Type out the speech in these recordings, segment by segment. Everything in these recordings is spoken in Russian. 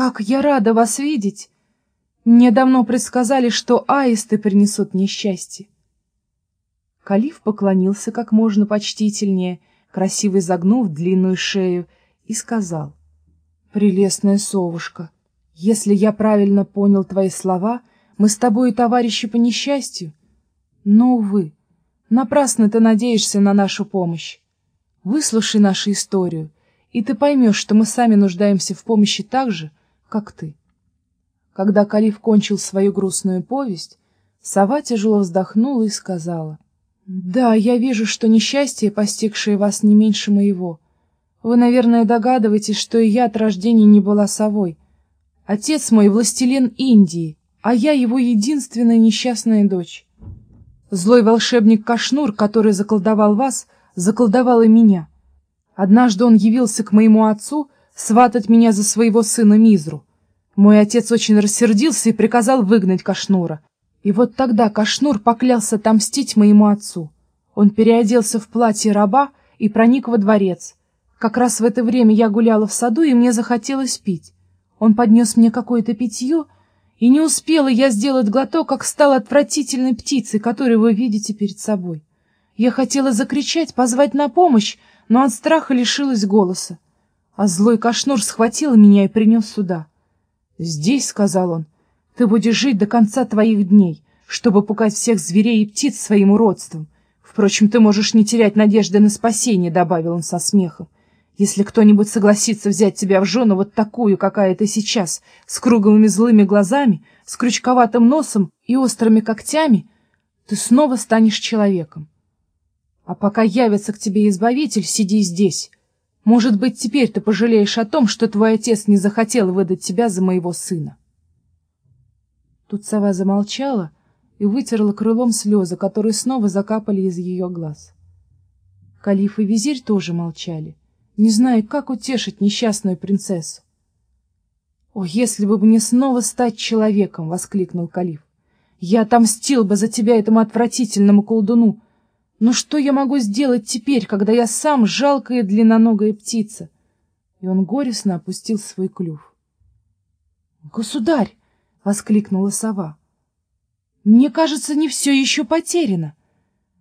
Как я рада вас видеть! Мне давно предсказали, что аисты принесут несчастье. Калиф поклонился как можно почтительнее, красиво изогнув длинную шею, и сказал, «Прелестная совушка, если я правильно понял твои слова, мы с тобой товарищи по несчастью. Но, увы, напрасно ты надеешься на нашу помощь. Выслушай нашу историю, и ты поймешь, что мы сами нуждаемся в помощи так же, как ты». Когда Калиф кончил свою грустную повесть, сова тяжело вздохнула и сказала, «Да, я вижу, что несчастье, постигшее вас, не меньше моего. Вы, наверное, догадываетесь, что и я от рождения не была совой. Отец мой — властелин Индии, а я его единственная несчастная дочь. Злой волшебник Кашнур, который заколдовал вас, заколдовал и меня. Однажды он явился к моему отцу сватать меня за своего сына Мизру. Мой отец очень рассердился и приказал выгнать Кашнура. И вот тогда Кашнур поклялся отомстить моему отцу. Он переоделся в платье раба и проник во дворец. Как раз в это время я гуляла в саду, и мне захотелось пить. Он поднес мне какое-то питье, и не успела я сделать глоток, как стала отвратительной птицей, которую вы видите перед собой. Я хотела закричать, позвать на помощь, но от страха лишилась голоса. А злой Кашнур схватил меня и принес сюда. «Здесь, — сказал он, — ты будешь жить до конца твоих дней, чтобы пугать всех зверей и птиц своим уродством. Впрочем, ты можешь не терять надежды на спасение, — добавил он со смехом. Если кто-нибудь согласится взять тебя в жену вот такую, какая ты сейчас, с круглыми злыми глазами, с крючковатым носом и острыми когтями, ты снова станешь человеком. А пока явится к тебе избавитель, сиди здесь, может быть, теперь ты пожалеешь о том, что твой отец не захотел выдать тебя за моего сына. Тут сова замолчала и вытерла крылом слезы, которые снова закапали из ее глаз. Калиф и визирь тоже молчали, не зная, как утешить несчастную принцессу. «О, если бы мне снова стать человеком!» — воскликнул Калиф. «Я отомстил бы за тебя этому отвратительному колдуну, но что я могу сделать теперь, когда я сам жалкая длинноногая птица? И он горестно опустил свой клюв. «Государь!» — воскликнула сова. «Мне кажется, не все еще потеряно.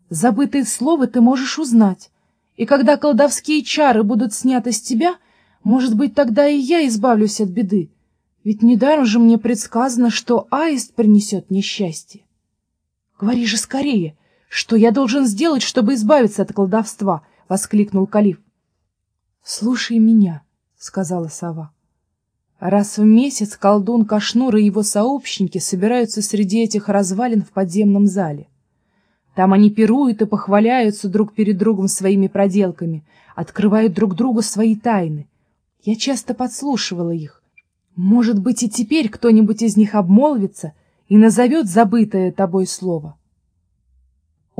Забытые слова ты можешь узнать, и когда колдовские чары будут сняты с тебя, может быть, тогда и я избавлюсь от беды, ведь недаром же мне предсказано, что аист принесет несчастье. Говори же скорее, что я должен сделать, чтобы избавиться от колдовства? — воскликнул Калиф. — Слушай меня, — сказала сова. Раз в месяц колдун Кашнур и его сообщники собираются среди этих развалин в подземном зале. Там они пируют и похваляются друг перед другом своими проделками, открывают друг другу свои тайны. Я часто подслушивала их. Может быть, и теперь кто-нибудь из них обмолвится и назовет забытое тобой слово.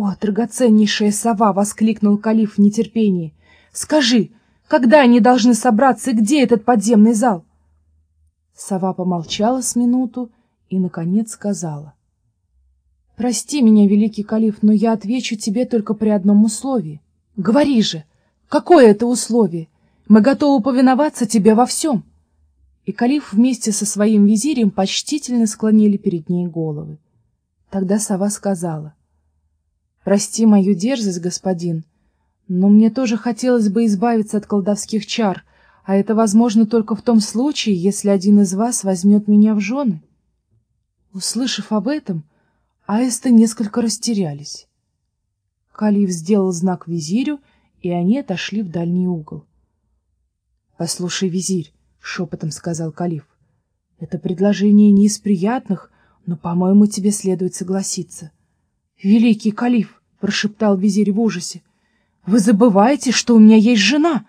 «О, драгоценнейшая сова!» — воскликнул Калиф в нетерпении. «Скажи, когда они должны собраться и где этот подземный зал?» Сова помолчала с минуту и, наконец, сказала. «Прости меня, великий Калиф, но я отвечу тебе только при одном условии. Говори же, какое это условие? Мы готовы повиноваться тебе во всем!» И Калиф вместе со своим визирем почтительно склонили перед ней головы. Тогда сова сказала. Прости мою дерзость, господин, но мне тоже хотелось бы избавиться от колдовских чар, а это возможно только в том случае, если один из вас возьмет меня в жены. Услышав об этом, аисты несколько растерялись. Калиф сделал знак визирю, и они отошли в дальний угол. — Послушай, визирь, — шепотом сказал Калиф, — это предложение не из приятных, но, по-моему, тебе следует согласиться. — Великий Калиф, — прошептал визирь в ужасе, — вы забываете, что у меня есть жена.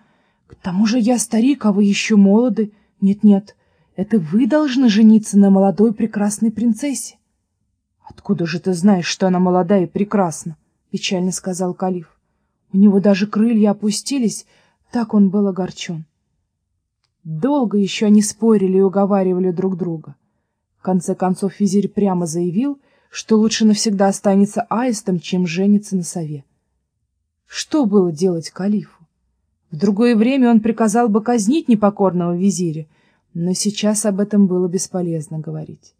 К тому же я старик, а вы еще молоды. Нет-нет, это вы должны жениться на молодой прекрасной принцессе. — Откуда же ты знаешь, что она молодая и прекрасна? — печально сказал Калиф. У него даже крылья опустились, так он был огорчен. Долго еще они спорили и уговаривали друг друга. В конце концов визирь прямо заявил — что лучше навсегда останется аистом, чем женится на сове. Что было делать калифу? В другое время он приказал бы казнить непокорного визиря, Но сейчас об этом было бесполезно говорить.